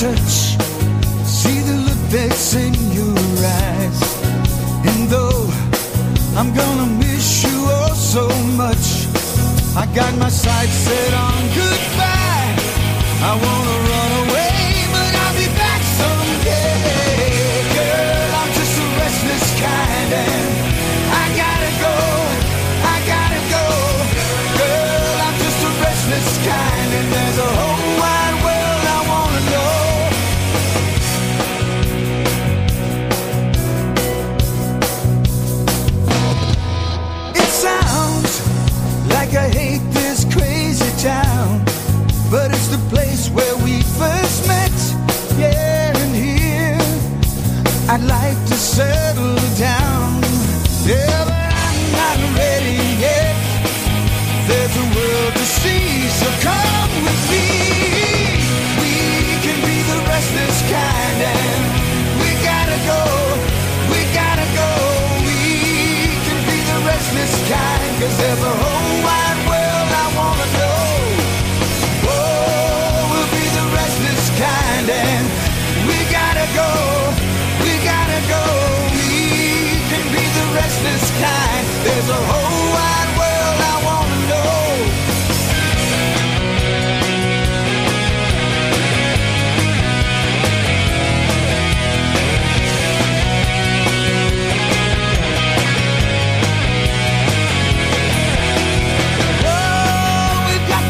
touch, see the look that's in your eyes. And though I'm gonna miss you oh so much, I got my sights set on goodbye. I wanna like I hate this crazy town, but it's the place where we first met. Yeah, and here I'd like to settle down. Yeah, but I'm not ready yet. There's a world to see, so come gotta go. We gotta go. We can be the restless kind. There's a whole wide world I wanna know. Oh, we've got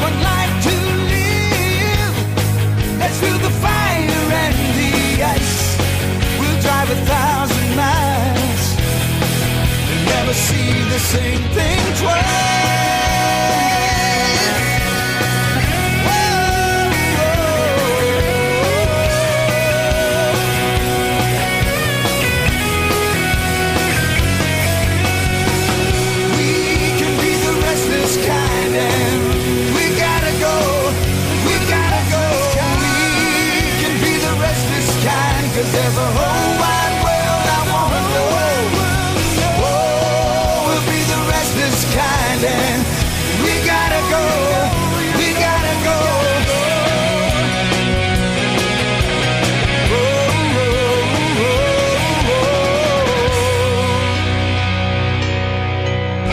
drive a thousand miles and never see the same thing twice.